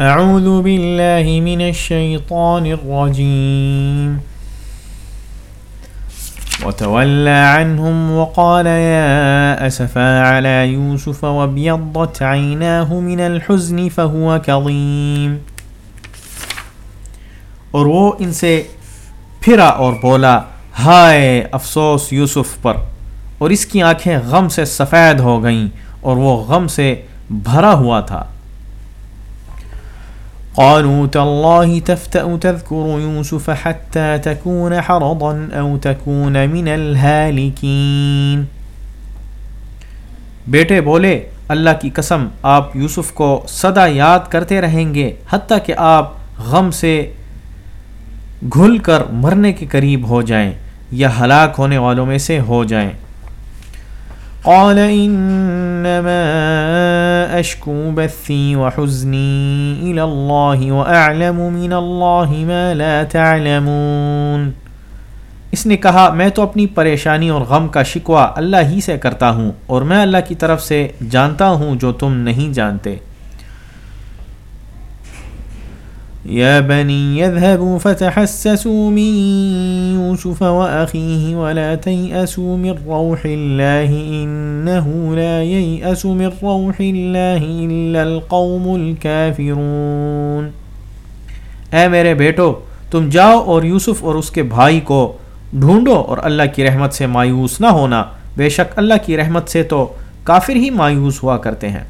أعوذ بالله من الشيطان الرجيم. وتولى عنهم وقال يا أسفا على يوسف وابيضت عيناه من الحزن فهو كظيم. اور وہ ان سے پھرا اور بولا، ہائے افسوس یوسف پر، اور اس کی آنکھیں غم سے سفید ہو گئیں، اور وہ غم سے بھرا ہوا تھا۔ قالوا تالله تفتأ تذكر يوسف حتى تكون حرضا أو تكون من الهالكين. بیٹے بولے، اللہ کی قسم، آپ یوسف کو صدا یاد کرتے رہیں گے، حتیٰ کہ آپ غم سے گھل کر مرنے کے قریب ہو جائیں یا ہلاک ہونے والوں میں سے ہو جائیں۔ قال انما أشكو بثي وحزني إلى الله وأعلم من الله ما لا تعلمون۔ اس نے کہا، میں تو اپنی پریشانی اور غم کا شکوہ اللہ ہی سے کرتا ہوں اور میں اللہ کی طرف سے جانتا ہوں جو تم نہیں جانتے۔ يا بني يذهبوا فتحسسوا من يوسف وأخيه ولا تيأسوا من روح الله إنه لا ييأس من روح الله إلا القوم الكافرون اے میرے بیٹو، تم جاؤ اور یوسف اور اس کے بھائی کو ڈھونڈو اور اللہ کی رحمت سے مایوس نہ ہونا۔ بے شک اللہ کی رحمت سے تو کافر ہی مایوس ہوا کرتے ہیں۔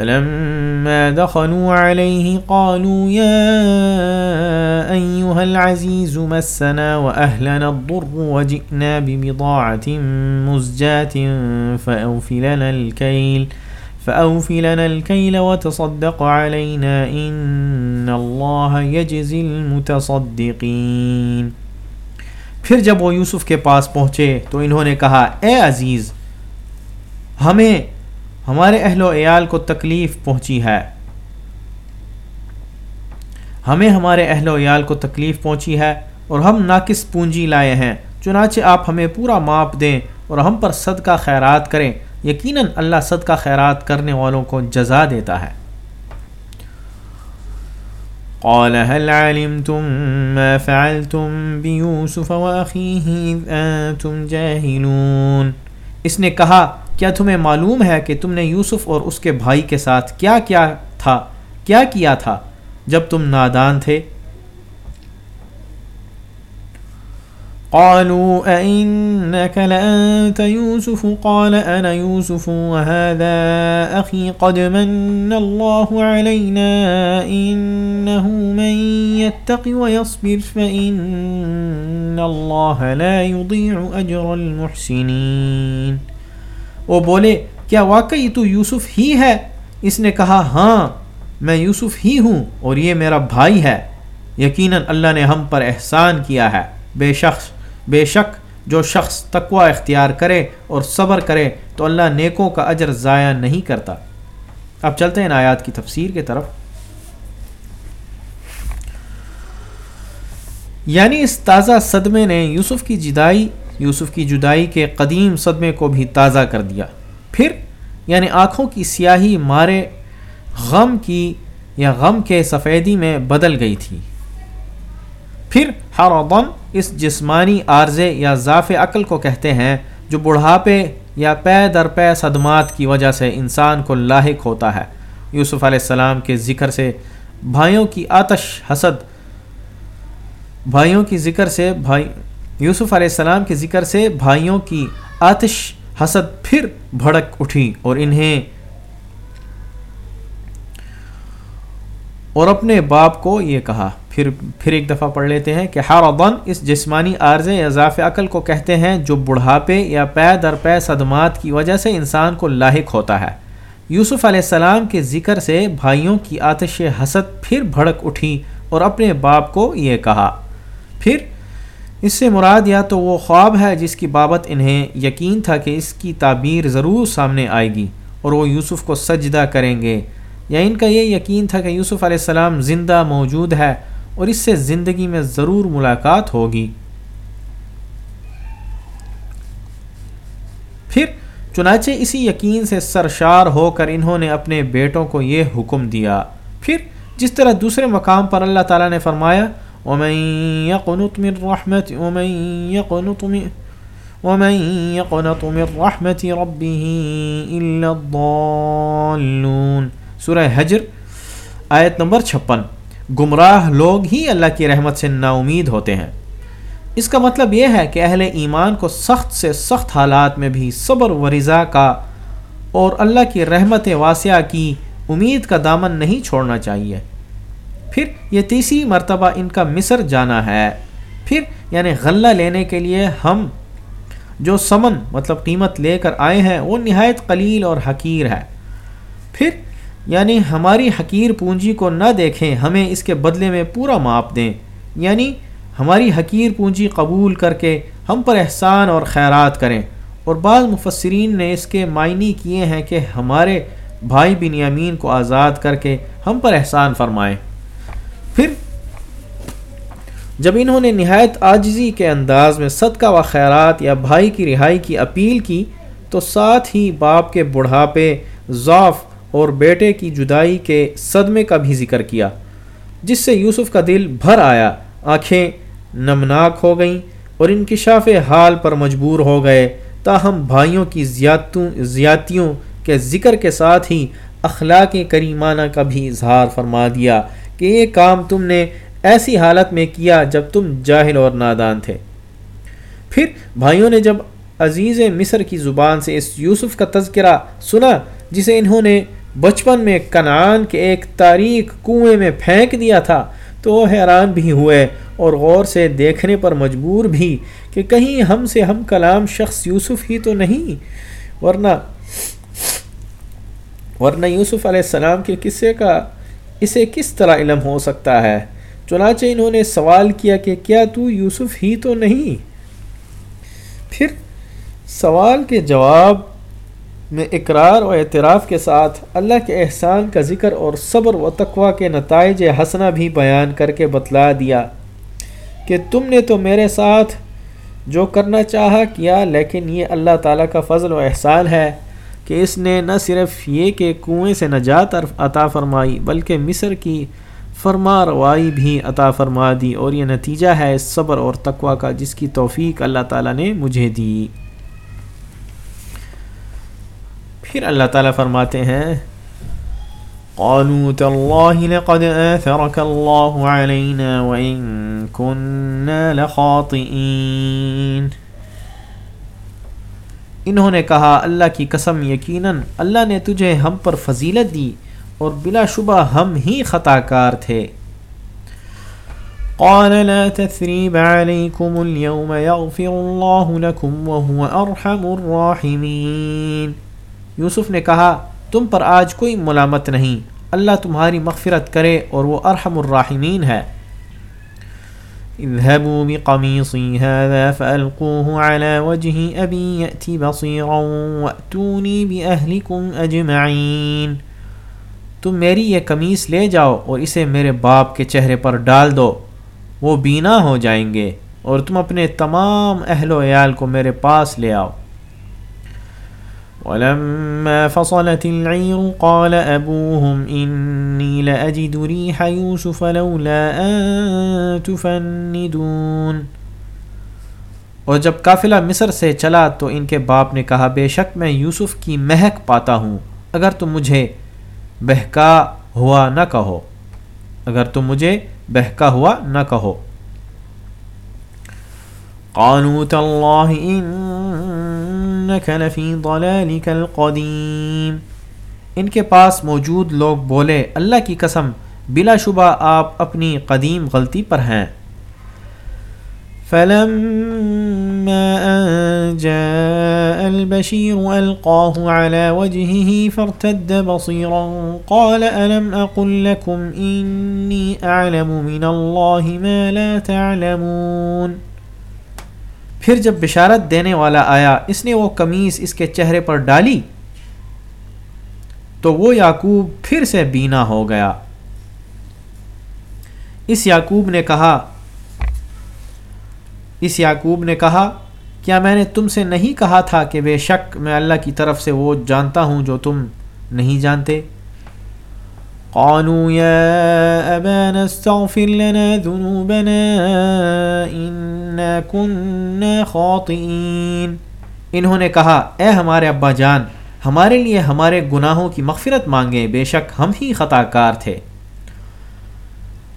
فلما دخلوا عليه قالوا يا أيها العزيز مسنا وأهلنا الضر وجئنا ببضاعة مزجاة فأوفلنا الكيل فأوفلنا الكيل وتصدق علينا إن الله يجزي المتصدقين۔ پھر جب وہ یوسف کے پاس پہنچے تو انہوں نے کہا، اے عزیز، ہمیں ہمارے اہل و عیال کو تکلیف پہنچی ہے۔ ہمیں ہمارے اہل و عیال کو تکلیف پہنچی ہے اور ہم ناقص پونجی لائے ہیں۔ چنانچہ آپ ہمیں پورا ماپ دیں اور ہم پر صدقہ خیرات کریں۔ یقیناً اللہ صدقہ خیرات کرنے والوں کو جزا دیتا ہے۔ قال هل علمتم ما فعلتم بيوسف وأخيه إذ أنتم جاهلون۔ اس نے کہا کیا تمہیں معلوم ہے کہ تم نے یوسف اور اس کے بھائی کے ساتھ کیا کیا تھا، کیا کیا تھا جب تم نادان تھے؟ قالوا أئنك لأنت يوسف؟ قال أنا يوسف، وهذا أخي قد من الله علينا، إنه من يتق ويصبر، فإن الله لا يضيع أجر المحسنين. وہ بولے، کیا واقعی تو یوسف ہی ہے؟ اس نے کہا ہاں میں یوسف ہی ہوں اور یہ میرا بھائی ہے۔ یقیناً اللہ نے ہم پر احسان کیا ہے۔ بے شخص، بے شک، جو شخص تقوا اختیار کرے اور صبر کرے تو اللہ نیکوں کا اجر ضائع نہیں کرتا۔ اب چلتے ہیں آیات کی تفسیر کی طرف۔ یعنی اس تازہ صدمے نے یوسف کی جدائی یوسف کی جدائی کے قدیم صدمے کو بھی تازہ کر دیا۔ پھر یعنی آنکھوں کی سیاہی مارے غم کی یا غم کے سفیدی میں بدل گئی تھی۔ پھر ہر غم اس جسمانی عارضے یا ضعف عقل کو کہتے ہیں، جو بڑھاپے یا پے در پے صدمات کی وجہ سے انسان کو لاحق ہوتا ہے۔ یوسف علیہ السلام کے ذکر سے بھائیوں کی آتش حسد، بھائیوں کی ذکر سے بھائی یوسف علیہ السلام کے ذکر سے بھائیوں کی آتش حسد پھر بھڑک اٹھی اور انہیں اور اپنے باپ کو یہ کہا۔ پھر پھر ایک دفعہ پڑھ لیتے ہیں کہ ہر ابن اس جسمانی عارض اضاف عقل کو کہتے ہیں جو بڑھاپے یا پے در پے صدمات کی وجہ سے انسان کو لاحق ہوتا ہے۔ یوسف علیہ السلام کے ذکر سے بھائیوں کی آتش حسد پھر بھڑک اٹھی اور اپنے باپ کو یہ کہا۔ پھر اس سے مراد یا تو وہ خواب ہے جس کی بابت انہیں یقین تھا کہ اس کی تعبیر ضرور سامنے آئے گی اور وہ یوسف کو سجدہ کریں گے۔ یا ان کا یہ یقین تھا کہ یوسف علیہ السلام زندہ موجود ہے اور اس سے زندگی میں ضرور ملاقات ہوگی۔ پھر چنانچہ اسی یقین سے سرشار ہو کر انہوں نے اپنے بیٹوں کو یہ حکم دیا۔ پھر جس طرح دوسرے مقام پر اللہ تعالیٰ نے فرمایا ومن يقنط من رحمت ومن يقنط من ومن يقنط من رحمت ربه الا الضالون. سورہ حجر، آیت نمبر چھپن. گمراہ لوگ ہی اللہ کی رحمت سے نا امید ہوتے ہیں۔ اس کا مطلب یہ ہے کہ اہل ایمان کو سخت سے سخت حالات میں بھی صبر و رضا کا اور اللہ کی رحمت واسعہ کی امید کا دامن نہیں چھوڑنا چاہیے۔ پھر یہ تیسری مرتبہ ان کا مصر جانا ہے۔ پھر یعنی غلہ لینے کے لیے ہم جو سمن مطلب قیمت لے کر آئے ہیں، وہ نہایت قلیل اور حقیر ہے۔ پھر یعنی ہماری حقیر پونجی کو نہ دیکھیں، ہمیں اس کے بدلے میں پورا ماپ دیں۔ یعنی ہماری حقیر پونجی قبول کر کے ہم پر احسان اور خیرات کریں۔ اور بعض مفسرین نے اس کے معنی کیے ہیں کہ ہمارے بھائی بن یمین کو آزاد کر کے ہم پر احسان فرمائیں۔ جب انہوں نے نہایت آجزی کے انداز میں صدقہ و خیرات یا بھائی کی رہائی کی اپیل کی، تو ساتھ ہی باپ کے بڑھاپے، ضعف اور بیٹے کی جدائی کے صدمے کا بھی ذکر کیا، جس سے یوسف کا دل بھر آیا، آنکھیں نمناک ہو گئیں اور انکشاف حال پر مجبور ہو گئے۔ تاہم بھائیوں کی زیادتوں، زیادتیوں کے ذکر کے ساتھ ہی اخلاق کریمانہ کا بھی اظہار فرما دیا کہ یہ کام تم نے ایسی حالت میں کیا جب تم جاہل اور نادان تھے۔ پھر بھائیوں نے جب عزیز مصر کی زبان سے اس یوسف کا تذکرہ سنا، جسے انہوں نے بچپن میں کنعان کے ایک تاریخ کنویں میں پھینک دیا تھا، تو وہ حیران بھی ہوئے اور غور سے دیکھنے پر مجبور بھی کہ کہیں ہم سے ہم کلام شخص یوسف ہی تو نہیں، ورنہ ورنہ یوسف علیہ السلام کے قصے کا، اسے کس طرح علم ہو سکتا ہے؟ چنانچہ انہوں نے سوال کیا کہ کیا تو یوسف ہی تو نہیں؟ پھر سوال کے جواب میں اقرار و اعتراف کے ساتھ اللہ کے احسان کا ذکر اور صبر و تقوی کے نتائج حسنہ بھی بیان کر کے بتلا دیا کہ تم نے تو میرے ساتھ جو کرنا چاہا کیا، لیکن یہ اللہ تعالیٰ کا فضل و احسان ہے کہ اس نے نہ صرف یہ کہ کنویں سے نجات عطا فرمائی، بلکہ مصر کی فرما روائی بھی عطا فرما دی اور یہ نتیجہ ہے اس صبر اور تقوی کا جس کی توفیق اللہ تعالیٰ نے مجھے دی۔ پھر اللہ تعالیٰ فرماتے ہیں، قالوا تالله لقد آثرك الله علينا وإن كنا لخاطئين انہوں نے کہا، اللہ کی قسم یقیناً اللہ نے تجھے ہم پر فضیلت دی۔ اور بلا شبہ ہم ہی خطا کار تھے۔ قال لا تثريب عليكم اليوم يغفر الله لكم وهو أرحم الراحمين۔ یوسف نے کہا، تم پر آج کوئی ملامت نہیں، اللہ تمہاری مغفرت کرے اور وہ ارحم الراحمین ہے۔ اذهبوا بقميصي هذا فألقوه على وجه أبي يأتي بصيرا وأتوني بأهلكم أجمعين۔ تم میری یہ قمیص لے جاؤ اور اسے میرے باپ کے چہرے پر ڈال دو۔ وہ بینا ہو جائیں گے اور تم اپنے تمام اہل و عیال کو میرے پاس لے آؤ۔ ولما فصلت العير قال أبوهم إني لأجد ريح يوسف لولا أن تفندون۔ اور جب قافلہ مصر سے چلا تو ان کے باپ نے کہا، بے شک میں یوسف کی مہک پاتا ہوں، اگر تم مجھے بہکا ہوا نہ کہو۔ اگر تم مجھے بہکا ہوا نہ کہو۔ قالوا تالله انك لفي ضلالك القديم ان کے پاس موجود لوگ بولے، اللہ کی قسم، بلا شبہ آپ اپنی قدیم غلطی پر ہیں۔ فلما ان جاء البشير القاه على وجهه فارتد بصيرا قال الم اقل لكم اني اعلم من الله ما لا تعلمون پھر جب بشارت دینے والا آیا، اس نے وہ قمیص اس کے چہرے پر ڈالی تو وہ یعقوب پھر سے بینا ہو گیا۔ اس یعقوب نے کہا اس یعقوب نے کہا، کیا میں نے تم سے نہیں کہا تھا کہ بے شک میں اللہ کی طرف سے وہ جانتا ہوں جو تم نہیں جانتے؟ قالوا يا أبانا استغفر لنا ذنوبنا إنا كنا خاطئين۔ انہوں نے کہا، اے ہمارے ابا جان، ہمارے لیے ہمارے گناہوں کی مغفرت مانگیں، بے شک ہم ہی خطا کار تھے۔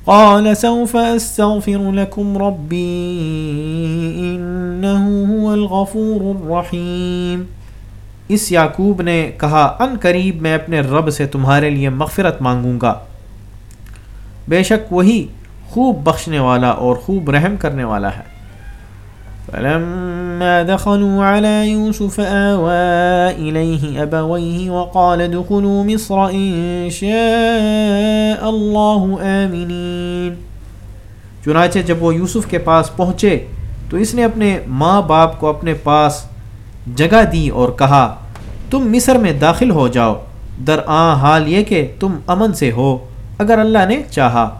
قال سوف أستغفر لكم ربي إنه هو الغفور الرحيم۔ اس یعقوب نے کہا، ان قریب میں اپنے رب سے تمہارے لیے مغفرت مانگوں گا۔ بے شک وہی خوب بخشنے والا اور خوب رحم کرنے والا ہے۔ فلما دخلوا على يوسف آوى إليه أبويه وقال دخلوا مصر إن شاء الله آمنين. چنانچہ جب وہ یوسف کے پاس پہنچے تو اس نے اپنے ماں باپ کو اپنے پاس جگہ دی اور کہا، تم مصر میں داخل ہو جاؤ۔ در آ حال یہ کہ تم امن سے ہو، اگر اللہ نے چاہا۔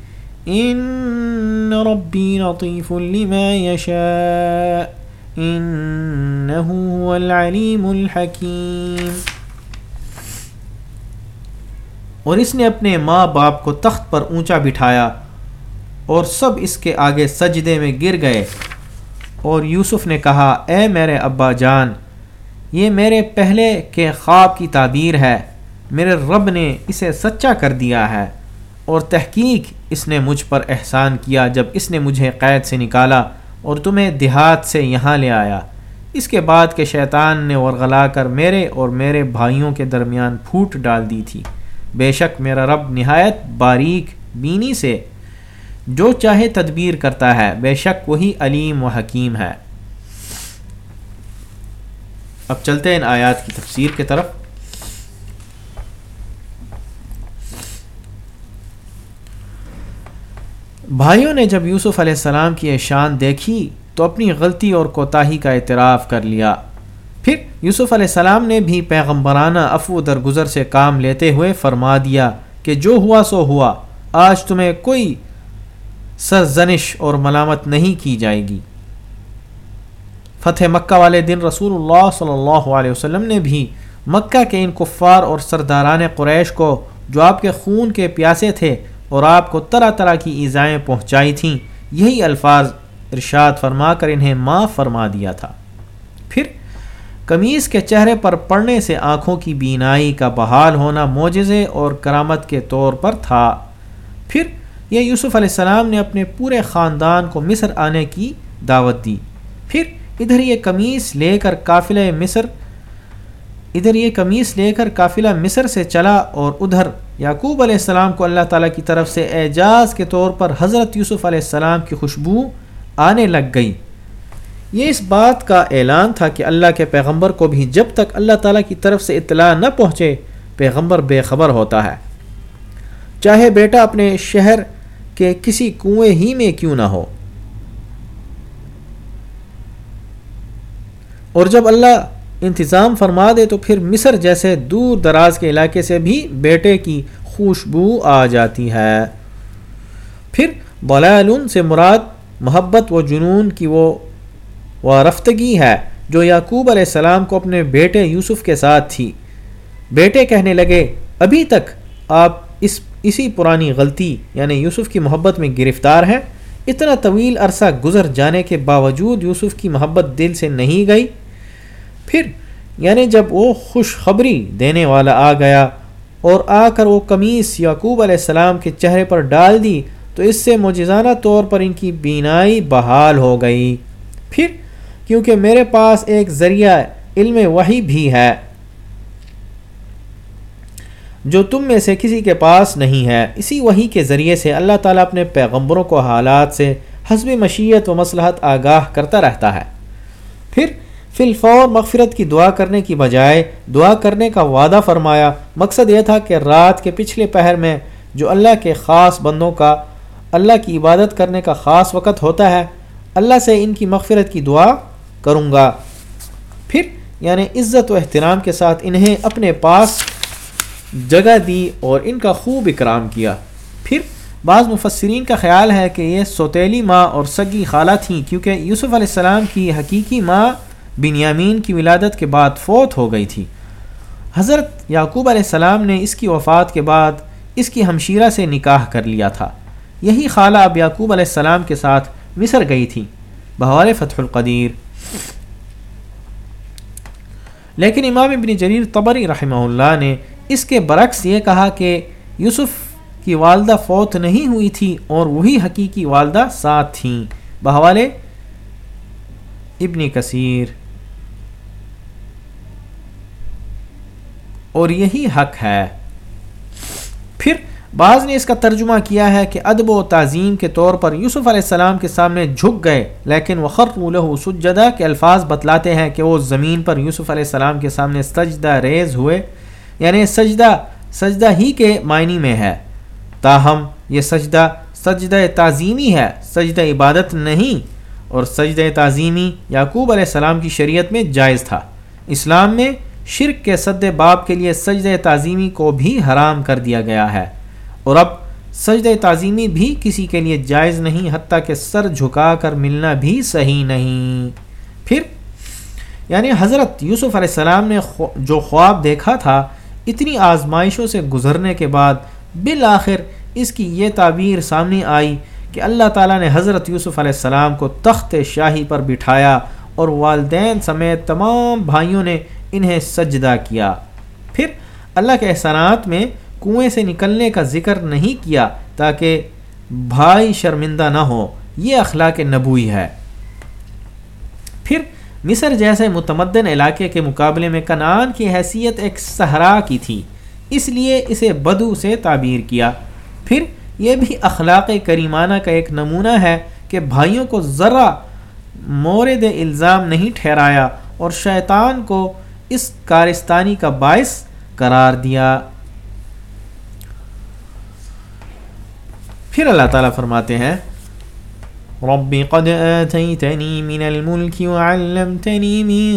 إن ربي لطيف لما يشاء إنه هو العليم الحكيم۔ اور اس نے اپنے ماں باپ کو تخت پر اونچا بٹھایا اور سب اس کے آگے سجدے میں گر گئے۔ اور یوسف نے کہا، اے میرے ابا جان، یہ میرے پہلے کے خواب کی تعبیر ہے۔ میرے رب نے اسے سچا کر دیا ہے۔ اور تحقیق اس نے مجھ پر احسان کیا جب اس نے مجھے قید سے نکالا اور تمہیں دیہات سے یہاں لے آیا۔ اس کے بعد کہ شیطان نے ورغلا کر میرے اور میرے بھائیوں کے درمیان پھوٹ ڈال دی تھی۔ بے شک میرا رب نہایت باریک، بینی سے جو چاہے تدبیر کرتا ہے۔ بے شک وہی علیم و حکیم ہے۔ اب چلتے ہیں ان آیات کی تفسیر کی طرف۔ بھائیوں نے جب یوسف علیہ السلام کی شان دیکھی تو اپنی غلطی اور کوتاہی کا اعتراف کر لیا۔ پھر یوسف علیہ السلام نے بھی پیغمبرانہ افو درگزر سے کام لیتے ہوئے فرما دیا کہ جو ہوا سو ہوا، آج تمہیں کوئی سرزنش اور ملامت نہیں کی جائے گی۔ فتح مکہ والے دن رسول اللہ صلی اللہ علیہ وسلم نے بھی مکہ کے ان کفار اور سرداران قریش کو جو آپ کے خون کے پیاسے تھے اور آپ کو طرح طرح کی ایزائیں پہنچائی تھیں۔ یہی الفاظ ارشاد فرما کر انہیں معاف فرما دیا تھا۔ پھر قمیص کے چہرے پر پڑنے سے آنکھوں کی بینائی کا بحال ہونا معجزے اور کرامت کے طور پر تھا۔ پھر یہ یوسف علیہ السلام نے اپنے پورے خاندان کو مصر آنے کی دعوت دی۔ پھر ادھر یہ قمیص لے کر قافلہ مصر، ادھر یہ قمیص لے کر قافلہ مصر سے چلا اور ادھر یعقوب علیہ السلام کو اللہ تعالیٰ کی طرف سے اعجاز کے طور پر حضرت یوسف علیہ السلام کی خوشبو آنے لگ گئی۔ یہ اس بات کا اعلان تھا کہ اللہ کے پیغمبر کو بھی جب تک اللہ تعالیٰ کی طرف سے اطلاع نہ پہنچے، پیغمبر بے خبر ہوتا ہے۔ چاہے بیٹا اپنے شہر کے کسی کنویں ہی میں کیوں نہ ہو۔ اور جب اللہ انتظام فرما دے تو پھر مصر جیسے دور دراز کے علاقے سے بھی بیٹے کی خوشبو آ جاتی ہے۔ پھر بلالون سے مراد محبت و جنون کی وہ وہ رفتگی ہے جو یعقوب علیہ السلام کو اپنے بیٹے یوسف کے ساتھ تھی۔ بیٹے کہنے لگے، ابھی تک آپ اس، اسی پرانی غلطی یعنی یوسف کی محبت میں گرفتار ہیں۔ اتنا طویل عرصہ گزر جانے کے باوجود یوسف کی محبت دل سے نہیں گئی۔ پھر یعنی جب وہ خوشخبری دینے والا آ گیا اور آ کر وہ قمیص یعقوب علیہ السلام کے چہرے پر ڈال دی، تو اس سے مجزانہ طور پر ان کی بینائی بحال ہو گئی۔ پھر کیونکہ میرے پاس ایک ذریعہ علم وہی بھی ہے، جو تم میں سے کسی کے پاس نہیں ہے۔ اسی وہی کے ذریعے سے اللہ تعالیٰ اپنے پیغمبروں کو حالات سے حسب مشیت و مصلحت آگاہ کرتا رہتا ہے۔ پھر فی الفور مغفرت کی دعا کرنے کی بجائے دعا کرنے کا وعدہ فرمایا۔ مقصد یہ تھا کہ رات کے پچھلے پہر میں جو اللہ کے خاص بندوں کا، اللہ کی عبادت کرنے کا خاص وقت ہوتا ہے، اللہ سے ان کی مغفرت کی دعا کروں گا۔ پھر یعنی عزت و احترام کے ساتھ انہیں اپنے پاس جگہ دی اور ان کا خوب اکرام کیا۔ پھر، بعض مفسرین کا خیال ہے کہ یہ سوتیلی ماں اور سگی خالہ تھیں، کیونکہ یوسف علیہ السلام کی حقیقی ماں بنیامین کی ولادت کے بعد فوت ہو گئی تھی۔ حضرت یعقوب علیہ السلام نے اس کی وفات کے بعد اس کی ہمشیرہ سے نکاح کر لیا تھا۔ یہی خالہ اب یعقوب علیہ السلام کے ساتھ مصر گئی تھی۔ بہوال فتح القدیر۔ لیکن امام ابن جریر طبری رحمہ اللہ نے اس کے برعکس یہ کہا کہ یوسف کی والدہ فوت نہیں ہوئی تھی اور وہی حقیقی والدہ ساتھ تھیں۔ بہوالے ابن کثیر۔ اور یہی حق ہے۔ پھر بعض نے اس کا ترجمہ کیا ہے کہ ادب و تعظیم کے طور پر یوسف علیہ السلام کے سامنے جھک گئے، لیکن وخر الہ سجدہ کے الفاظ بتلاتے ہیں کہ وہ زمین پر یوسف علیہ السلام کے سامنے سجدہ ریز ہوئے۔ یعنی سجدہ سجدہ ہی کے معنی میں ہے۔ تاہم، یہ سجدہ سجدہ تعظیمی ہے، سجدہ عبادت نہیں۔ اور سجدہ تعظیمی یعقوب علیہ السلام کی شریعت میں جائز تھا۔ اسلام میں شرک کے صد باپ کے لیے سجدہ تعظیمی کو بھی حرام کر دیا گیا ہے۔ اور اب سجدہ تعظیمی بھی کسی کے لیے جائز نہیں، حتیٰ کہ سر جھکا کر ملنا بھی صحیح نہیں۔ پھر یعنی حضرت یوسف علیہ السلام نے جو خواب دیکھا تھا، اتنی آزمائشوں سے گزرنے کے بعد بالآخر اس کی یہ تعبیر سامنے آئی کہ اللہ تعالیٰ نے حضرت یوسف علیہ السلام کو تخت شاہی پر بٹھایا اور والدین سمیت تمام بھائیوں نے انہیں سجدہ کیا۔ پھر اللہ کے احسانات میں کنویں سے نکلنے کا ذکر نہیں کیا تاکہ بھائی شرمندہ نہ ہو۔ یہ اخلاق نبوئی ہے۔ پھر مصر جیسے متمدن علاقے کے مقابلے میں کنان کی حیثیت ایک صحرا کی تھی، اس لیے اسے بدو سے تعبیر کیا۔ پھر یہ بھی اخلاق کریمانہ کا ایک نمونہ ہے کہ بھائیوں کو ذرا مورد الزام نہیں ٹھہرایا اور شیطان کو اس کارستانی کا باعث قرار دیا۔ پھر اللہ تعالیٰ فرماتے ہیں، رب قد آتيتني من الملك وعلمتني من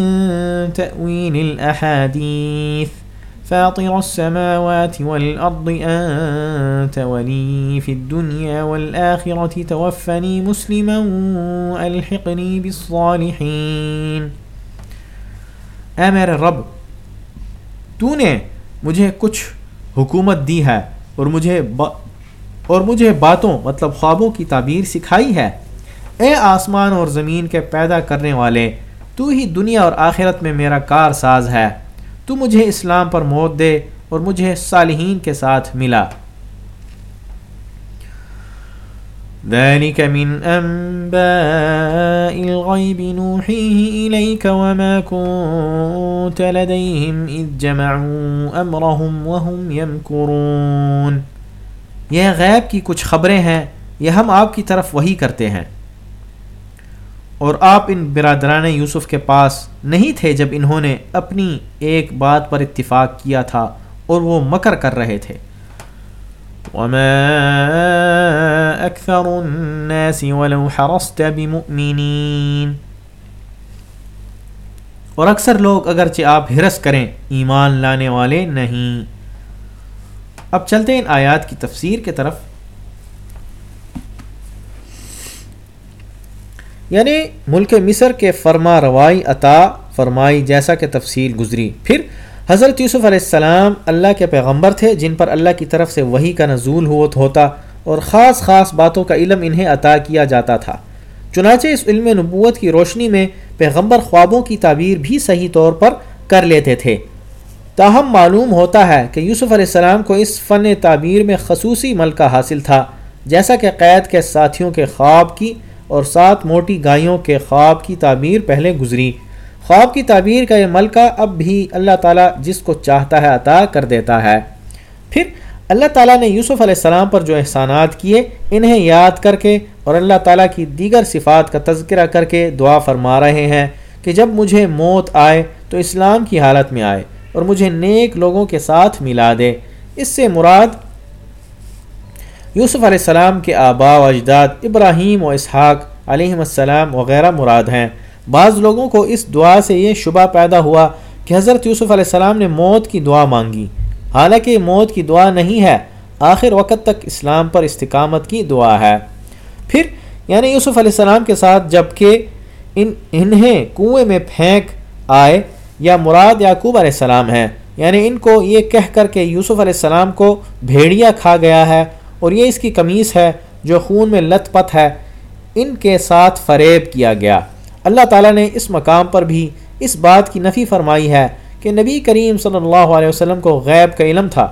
تأويل الأحاديث، فاطر السماوات والأرض، أنت ولي في الدنيا والآخرة، توفني مسلما وألحقني بالصالحين۔ اے میرے رب تو نے مجھے کچھ حکومت دی ہے اور مجھے با اور مجھے باتوں مطلب خوابوں کی تعبیر سکھائی ہے۔ اے آسمان اور زمین کے پیدا کرنے والے، تو ہی دنیا اور آخرت میں میرا کار ساز ہے۔ تو مجھے اسلام پر موت دے اور مجھے صالحین کے ساتھ ملا۔ ذلك من أنباء الغيب نوحيه إليك وما كنت لديهم إذ جمعوا أمرهم وهم يمكرون۔ یہ غیب کی کچھ خبریں ہیں، یہ ہم آپ کی طرف وہی کرتے ہیں۔ اور آپ ان برادران یوسف کے پاس نہیں تھے جب انہوں نے اپنی ایک بات پر اتفاق کیا تھا اور وہ مکر کر رہے تھے۔ وما اکثر الناس ولو حرصت بمؤمنین اور اکثر لوگ اگرچہ آپ ہرس کریں، ایمان لانے والے نہیں۔ اب چلتے ہیں ان آیات کی تفسیر کے طرف۔ یعنی ملک مصر کے فرما روائی عطا فرمائی جیسا کہ تفصیل گزری۔ پھر حضرت یوسف علیہ السلام اللہ کے پیغمبر تھے، جن پر اللہ کی طرف سے وہی کا نزول ہوتا اور خاص خاص باتوں کا علم انہیں عطا کیا جاتا تھا۔ چنانچہ اس علم نبوت کی روشنی میں پیغمبر خوابوں کی تعبیر بھی صحیح طور پر کر لیتے تھے۔ تاہم معلوم ہوتا ہے کہ یوسف علیہ السلام کو اس فن تعبیر میں خصوصی ملکہ حاصل تھا، جیسا کہ قید کے ساتھیوں کے خواب کی اور سات موٹی گائیوں کے خواب کی تعبیر پہلے گزری۔ خواب کی تعبیر کا یہ ملکہ اب بھی اللہ تعالیٰ جس کو چاہتا ہے عطا کر دیتا ہے۔ پھر اللہ تعالیٰ نے یوسف علیہ السلام پر جو احسانات کیے، انہیں یاد کر کے اور اللہ تعالیٰ کی دیگر صفات کا تذکرہ کر کے دعا فرما رہے ہیں کہ جب مجھے موت آئے تو اسلام کی حالت میں آئے اور مجھے نیک لوگوں کے ساتھ ملا دے۔ اس سے مراد یوسف علیہ السلام کے آبا و اجداد ابراہیم و اسحاق علیہ السلام وغیرہ مراد ہیں۔ بعض لوگوں کو اس دعا سے یہ شبہ پیدا ہوا کہ حضرت یوسف علیہ السلام نے موت کی دعا مانگی۔ حالانکہ موت کی دعا نہیں ہے، آخر وقت تک اسلام پر استقامت کی دعا ہے۔ پھر یعنی یوسف علیہ السلام کے ساتھ جبکہ ان، انہیں کنویں میں پھینک آئے یا مراد یعقوب علیہ السلام ہیں یعنی ان کو یہ کہہ کر کے یوسف علیہ السلام کو بھیڑیا کھا گیا ہے اور یہ اس کی قمیص ہے جو خون میں لت پت ہے، ان کے ساتھ فریب کیا گیا۔ اللہ تعالیٰ نے اس مقام پر بھی اس بات کی نفی فرمائی ہے کہ نبی کریم صلی اللہ علیہ وسلم کو غیب کا علم تھا۔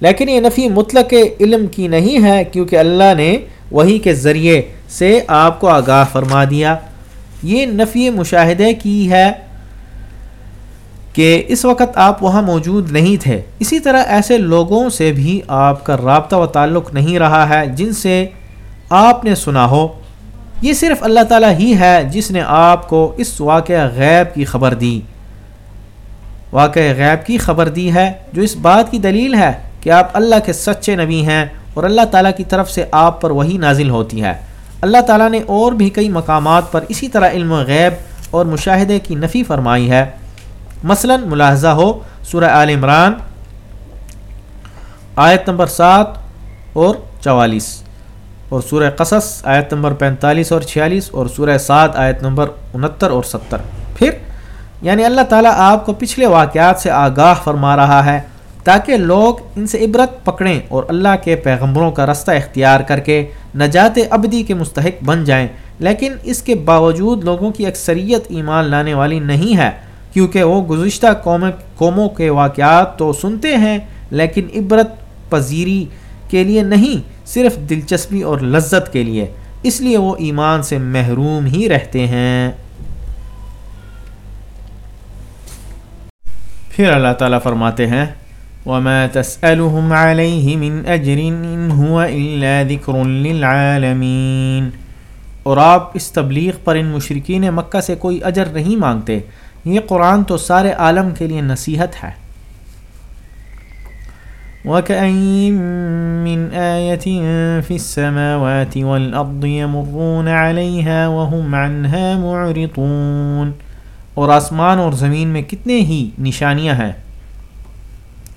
لیکن یہ نفی مطلق علم کی نہیں ہے کیونکہ اللہ نے وہی کے ذریعے سے آپ کو آگاہ فرما دیا۔ یہ نفی مشاہدے کی ہے کہ اس وقت آپ وہاں موجود نہیں تھے۔ اسی طرح ایسے لوگوں سے بھی آپ کا رابطہ و تعلق نہیں رہا ہے جن سے آپ نے سنا ہو۔ یہ صرف اللہ تعالیٰ ہی ہے جس نے آپ کو اس واقعہ غیب کی خبر دی۔ واقع غیب کی خبر دی ہے جو اس بات کی دلیل ہے کہ آپ اللہ کے سچے نبی ہیں اور اللہ تعالیٰ کی طرف سے آپ پر وہی نازل ہوتی ہے۔ اللہ تعالیٰ نے اور بھی کئی مقامات پر اسی طرح علم غیب اور مشاہدے کی نفی فرمائی ہے۔ مثلا ملاحظہ ہو سورہ آل عمران، آیت نمبر سات اور چوالیس۔ اور سورہ قصص آیت نمبر پینتالیس اور چھیالیس اور سورہ سات آیت نمبر انہتر اور ستر۔ پھر یعنی اللہ تعالیٰ آپ کو پچھلے واقعات سے آگاہ فرما رہا ہے تاکہ لوگ ان سے عبرت پکڑیں اور اللہ کے پیغمبروں کا رستہ اختیار کر کے نجات ابدی کے مستحق بن جائیں۔ لیکن اس کے باوجود لوگوں کی اکثریت ایمان لانے والی نہیں ہے، کیونکہ وہ گزشتہ قوم قوموں کے واقعات تو سنتے ہیں، لیکن عبرت پذیری کے لیے نہیں۔ صرف دلچسپی اور لذت کے لیے، اس لیے وہ ایمان سے محروم ہی رہتے ہیں۔ پھر اللہ تعالیٰ فرماتے ہیں، وما تسألهم عليه من أجر إن هو إلا ذكر للعالمين۔ اور آپ اس تبلیغ پر ان مشرقین مکہ سے کوئی اجر نہیں مانگتے۔ یہ قرآن تو سارے عالم کے لیے نصیحت ہے۔ وكأين من آية في السماوات والأرض يمرون عليها وهم عنها معرطون اور آسمان اور زمین میں کتنے ہی نشانیاں ہیں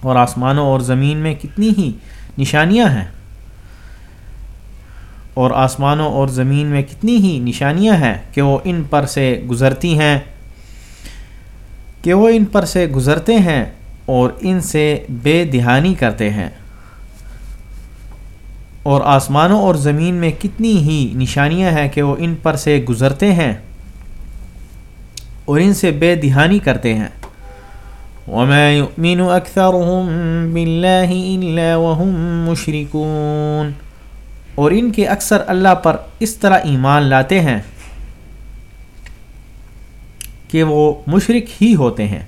اور آسمانوں اور زمین میں کتنی ہی نشانیاں ہیں اور آسمانوں اور زمین میں کتنی ہی نشانیاں ہیں کہ وہ ان پر سے گزرتی ہیں کہ وہ ان پر سے گزرتے ہیں اور ان سے بے دہانی کرتے ہیں۔ اور آسمانوں اور زمین میں کتنی ہی نشانیاں ہیں کہ وہ ان پر سے گزرتے ہیں اور ان سے بے دہانی کرتے ہیں۔ وما يؤمن اكثرهم بالله الا وهم مشركون۔ اور ان کے اکثر اللہ پر اس طرح ایمان لاتے ہیں کہ وہ مشرک ہی ہوتے ہیں۔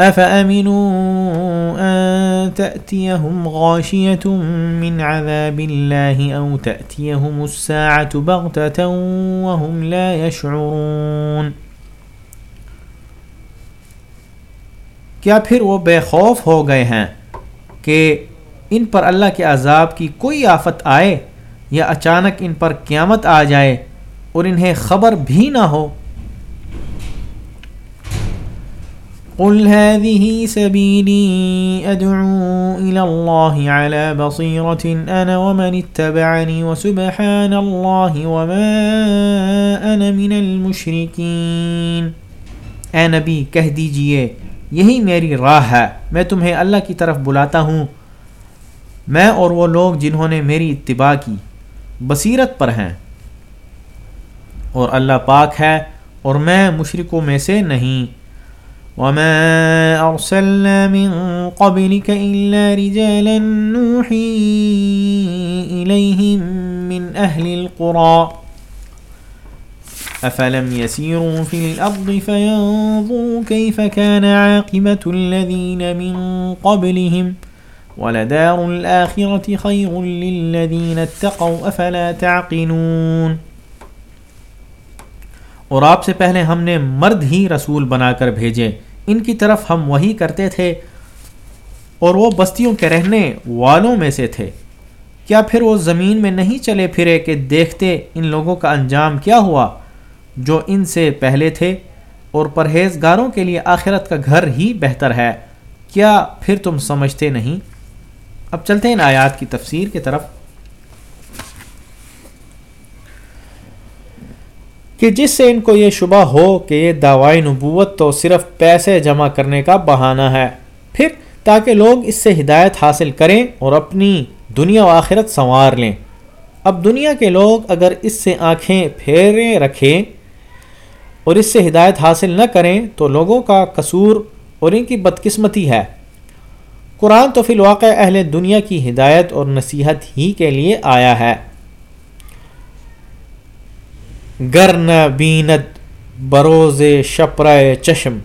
أفأمنوا أن تأتيهم غاشية من عذاب الله أو تأتيهم الساعة بغتة وهم لا يشعرون؟ کیا پھر وہ بے خوف ہو گئے ہیں کہ ان پر اللہ کے عذاب کی کوئی آفت آئے یا اچانک ان پر قیامت آ جائے اور انہیں خبر بھی نہ ہو؟ قل هذه سبيلي أدعو إلى الله على بصيرة أنا ومن اتبعني وسبحان الله وما أنا من المشركين۔ اے نبی، کہہ دیجیے، یہی میری راہ ہے۔ میں تمہیں اللہ کی طرف بلاتا ہوں۔ میں اور وہ لوگ جنہوں نے میری اتباع کی، بصیرت پر ہیں۔ اور اللہ پاک ہے اور میں مشرقوں میں سے نہیں۔ وما أرسلنا من قبلك إلا رجالا نوحي إليهم من أهل القرى أفلم يسيروا في الأرض فينظروا كيف كان عاقبة الذين من قبلهم ولدار الآخرة خير للذين اتقوا أفلا تعقلون اور آپ سے پہلے ہم نے مرد ہی رسول بنا کر بھیجے۔ ان کی طرف ہم وہی کرتے تھے۔ اور وہ بستیوں کے رہنے والوں میں سے تھے۔ کیا پھر وہ زمین میں نہیں چلے پھرے کہ دیکھتے ان لوگوں کا انجام کیا ہوا جو ان سے پہلے تھے؟ اور پرہیزگاروں کے لیے آخرت کا گھر ہی بہتر ہے۔ کیا پھر تم سمجھتے نہیں؟ اب چلتے ہیں ان آیات کی تفسیر کی طرف۔ کہ جس سے ان کو یہ شبہ ہو کہ یہ دعوی نبوت تو صرف پیسے جمع کرنے کا بہانہ ہے۔ پھر تاکہ لوگ اس سے ہدایت حاصل کریں اور اپنی دنیا و آخرت سنوار لیں۔ اب دنیا کے لوگ اگر اس سے آنکھیں پھیرے رکھیں اور اس سے ہدایت حاصل نہ کریں تو لوگوں کا قصور اور ان کی بدقسمتی ہے۔ قرآن تو فی الواقع اہل دنیا کی ہدایت اور نصیحت ہی کے لیے آیا ہے۔ گر نہ بروز شپر چشم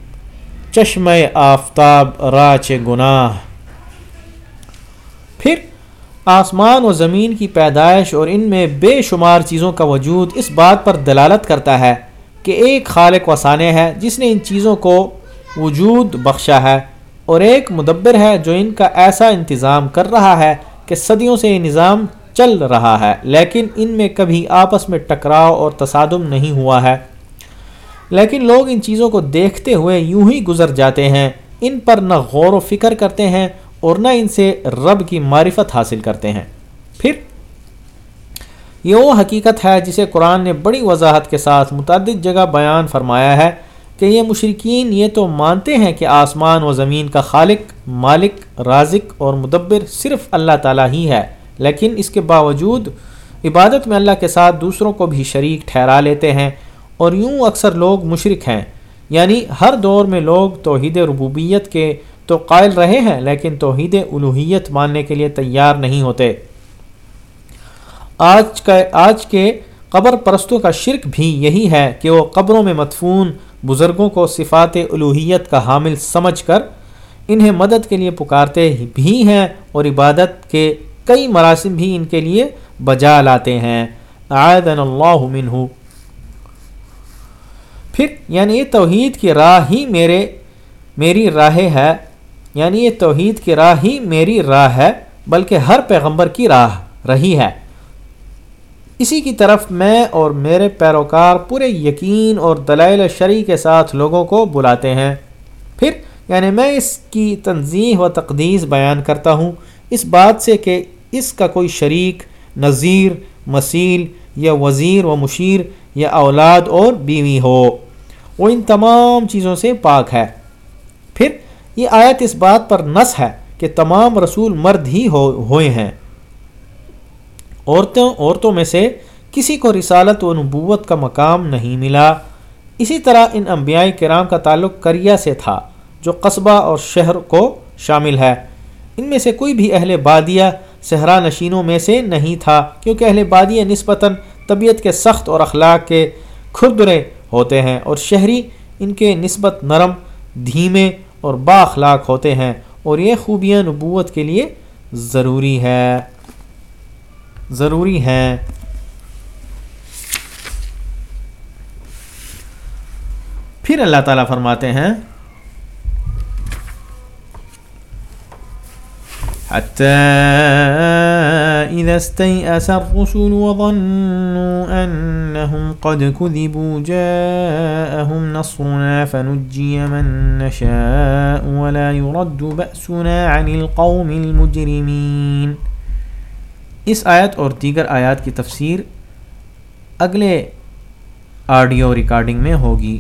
چشم آفتاب راچ گناہ۔ پھر آسمان و زمین کی پیدائش اور ان میں بے شمار چیزوں کا وجود اس بات پر دلالت کرتا ہے کہ ایک خالق وسانے ہے جس نے ان چیزوں کو وجود بخشا ہے اور ایک مدبر ہے جو ان کا ایسا انتظام کر رہا ہے کہ صدیوں سے یہ نظام چل رہا ہے، لیکن ان میں کبھی آپس میں ٹکراؤ اور تصادم نہیں ہوا ہے۔ لیکن لوگ ان چیزوں کو دیکھتے ہوئے یوں ہی گزر جاتے ہیں۔ ان پر نہ غور و فکر کرتے ہیں اور نہ ان سے رب کی معرفت حاصل کرتے ہیں۔ پھر یہ وہ حقیقت ہے جسے قرآن نے بڑی وضاحت کے ساتھ متعدد جگہ بیان فرمایا ہے کہ یہ مشرقین یہ تو مانتے ہیں کہ آسمان و زمین کا خالق، مالک، رازق اور مدبر صرف اللہ تعالیٰ ہی ہے۔ لیکن اس کے باوجود عبادت میں اللہ کے ساتھ دوسروں کو بھی شریک ٹھہرا لیتے ہیں اور یوں اکثر لوگ مشرق ہیں۔ یعنی ہر دور میں لوگ توحید ربوبیت کے تو قائل رہے ہیں، لیکن توحید الوحیت ماننے کے لیے تیار نہیں ہوتے۔ آج کا، آج کے قبر پرستوں کا شرک بھی یہی ہے کہ وہ قبروں میں مدفون بزرگوں کو صفات الوحیت کا حامل سمجھ کر انہیں مدد کے لیے پکارتے بھی ہیں اور عبادت کے کئی مراسم بھی ان کے لیے بجا لاتے ہیں۔ اللہ منہ۔ پھر یعنی یہ توحید کی راہ ہی میرے، میری راہ ہے۔ یعنی یہ توحید کی راہ ہی میری راہ ہے، بلکہ ہر پیغمبر کی راہ رہی ہے۔ اسی کی طرف میں اور میرے پیروکار پورے یقین اور دلائل شرعی کے ساتھ لوگوں کو بلاتے ہیں۔ پھر یعنی میں اس کی تنظیم و تقدیس بیان کرتا ہوں۔ اس بات سے کہ اس کا کوئی شریک نظیر مسیل یا وزیر و مشیر یا اولاد اور بیوی ہو۔ وہ ان تمام چیزوں سے پاک ہے۔ پھر یہ آیت اس بات پر نس ہے کہ تمام رسول مرد ہی ہو، ہوئے ہیں۔ عورتوں عورتوں میں سے کسی کو رسالت و نبوت کا مقام نہیں ملا۔ اسی طرح ان انبیاء کرام کا تعلق کریا سے تھا، جو قصبہ اور شہر کو شامل ہے۔ ان میں سے کوئی بھی اہل بادیہ صحرا نشینوں میں سے نہیں تھا، کیونکہ اہل بادیہ نسبتاً طبیعت کے سخت اور اخلاق کے کھردرے ہوتے ہیں اور شہری ان کے نسبت نرم، دھیمے اور با اخلاق ہوتے ہیں اور یہ خوبیاں نبوت کے لیے ضروری ہے۔ ضروری ہیں۔ پھر اللہ تعالیٰ فرماتے ہیں حتى إذا استيأس الرسل وظنوا أنهم قد كذبوا جاءهم نصرنا فنجي من نشاء ولا يرد بأسنا عن القوم المجرمين۔ اس آیت اور دیگر آیات کی تفسیر اگلے آڈیو ریکارڈنگ میں ہوگی۔